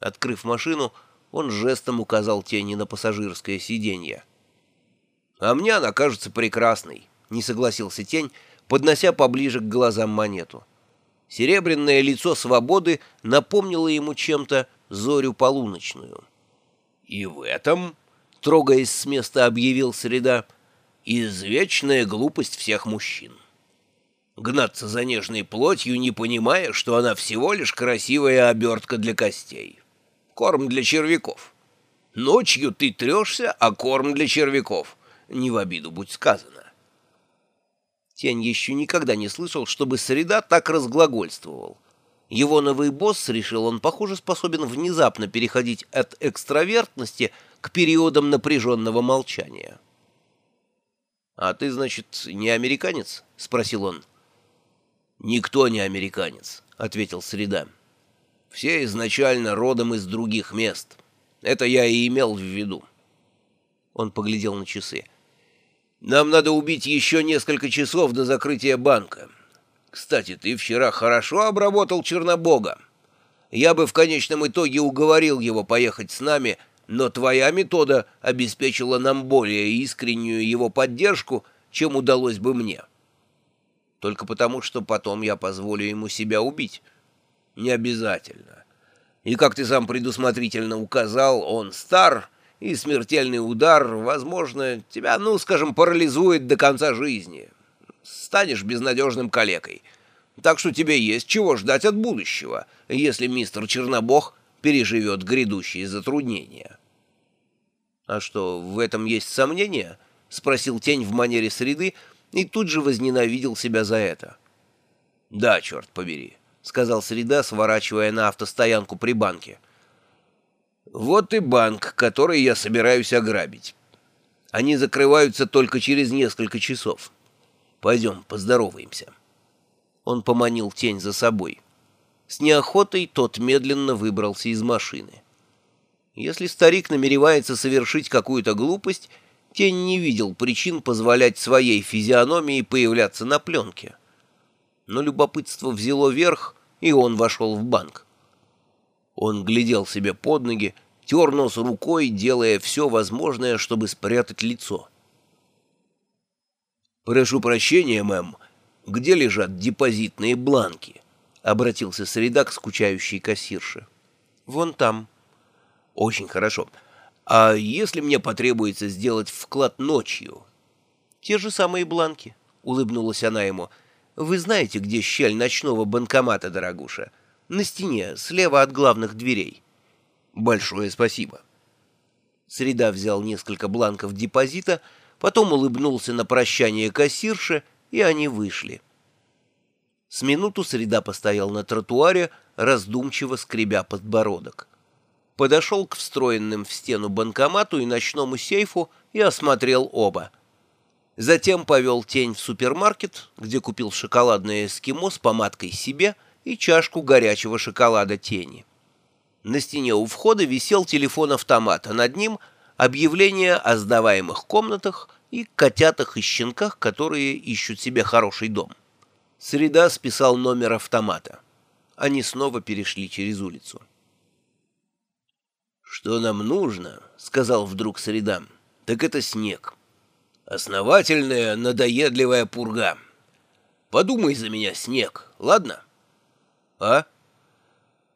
Открыв машину, он жестом указал тени на пассажирское сиденье. «А мне она кажется прекрасной», — не согласился тень, поднося поближе к глазам монету. Серебряное лицо свободы напомнило ему чем-то зорю полуночную. «И в этом...» трогаясь с места, объявил Среда, «извечная глупость всех мужчин. Гнаться за нежной плотью, не понимая, что она всего лишь красивая обертка для костей. Корм для червяков. Ночью ты трешься, а корм для червяков. Не в обиду будь сказано». Тень еще никогда не слышал, чтобы Среда так разглагольствовал. Его новый босс, решил он, похоже, способен внезапно переходить от экстравертности к периодам напряженного молчания. «А ты, значит, не американец?» — спросил он. «Никто не американец», — ответил Среда. «Все изначально родом из других мест. Это я и имел в виду». Он поглядел на часы. «Нам надо убить еще несколько часов до закрытия банка. Кстати, ты вчера хорошо обработал Чернобога. Я бы в конечном итоге уговорил его поехать с нами, — но твоя метода обеспечила нам более искреннюю его поддержку, чем удалось бы мне. Только потому, что потом я позволю ему себя убить. Не обязательно. И, как ты сам предусмотрительно указал, он стар, и смертельный удар, возможно, тебя, ну, скажем, парализует до конца жизни. Станешь безнадежным калекой. Так что тебе есть чего ждать от будущего, если мистер Чернобог переживет грядущие затруднения. «А что, в этом есть сомнения?» — спросил тень в манере среды и тут же возненавидел себя за это. «Да, черт побери», — сказал среда, сворачивая на автостоянку при банке. «Вот и банк, который я собираюсь ограбить. Они закрываются только через несколько часов. Пойдем, поздороваемся». Он поманил тень за собой. С неохотой тот медленно выбрался из машины. Если старик намеревается совершить какую-то глупость, Тень не видел причин позволять своей физиономии появляться на пленке. Но любопытство взяло верх, и он вошел в банк. Он глядел себе под ноги, тер нос рукой, делая все возможное, чтобы спрятать лицо. «Прошу прощения, мэм, где лежат депозитные бланки?» обратился Среда к скучающей кассирше. «Вон там». «Очень хорошо. А если мне потребуется сделать вклад ночью?» «Те же самые бланки», — улыбнулась она ему. «Вы знаете, где щель ночного банкомата, дорогуша? На стене, слева от главных дверей». «Большое спасибо». Среда взял несколько бланков депозита, потом улыбнулся на прощание кассирше, и они вышли. С минуту Среда постоял на тротуаре, раздумчиво скребя подбородок. Подошел к встроенным в стену банкомату и ночному сейфу и осмотрел оба. Затем повел тень в супермаркет, где купил шоколадное эскимо с помадкой себе и чашку горячего шоколада тени. На стене у входа висел телефон-автомат, а над ним объявление о сдаваемых комнатах и котятах и щенках, которые ищут себе хороший дом. Среда списал номер автомата. Они снова перешли через улицу. «Что нам нужно?» — сказал вдруг Среда. «Так это снег. Основательная, надоедливая пурга. Подумай за меня, снег, ладно?» «А?»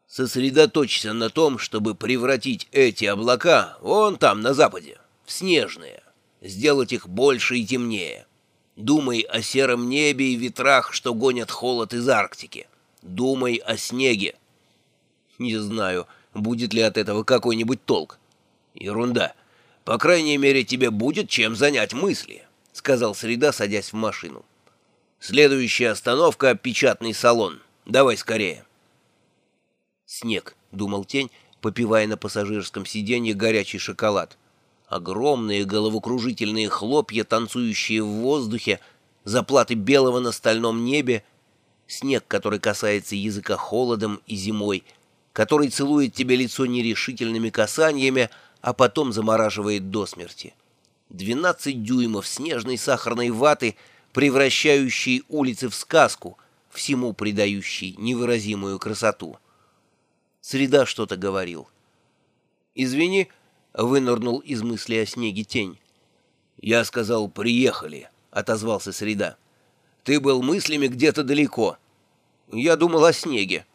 «Сосредоточься на том, чтобы превратить эти облака вон там, на западе, в снежные, сделать их больше и темнее». Думай о сером небе и ветрах, что гонят холод из Арктики. Думай о снеге. Не знаю, будет ли от этого какой-нибудь толк. Ерунда. По крайней мере, тебе будет чем занять мысли, — сказал Среда, садясь в машину. Следующая остановка — печатный салон. Давай скорее. Снег, — думал Тень, попивая на пассажирском сиденье горячий шоколад. Огромные головокружительные хлопья, танцующие в воздухе, заплаты белого на стальном небе, снег, который касается языка холодом и зимой, который целует тебе лицо нерешительными касаниями, а потом замораживает до смерти. Двенадцать дюймов снежной сахарной ваты, превращающей улицы в сказку, всему придающей невыразимую красоту. Среда что-то говорил. «Извини», — вынырнул из мысли о снеге тень. «Я сказал, приехали», — отозвался Среда. «Ты был мыслями где-то далеко. Я думал о снеге».